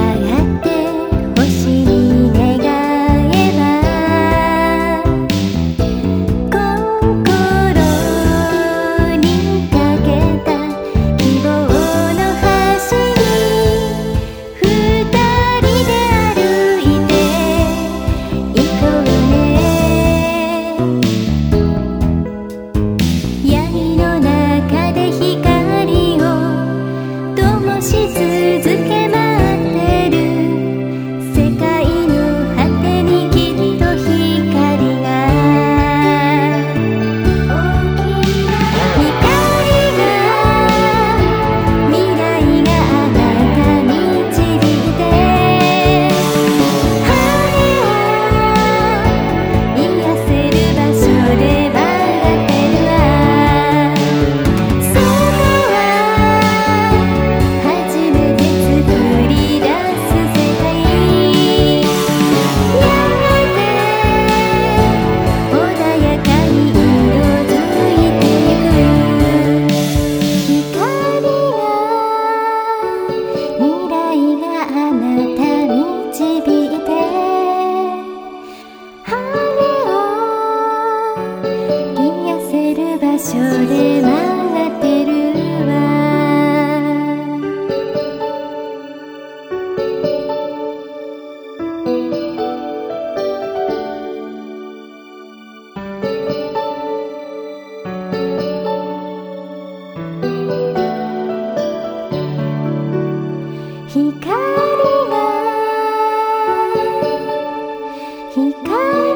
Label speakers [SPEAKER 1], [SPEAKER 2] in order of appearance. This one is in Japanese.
[SPEAKER 1] 上って Cause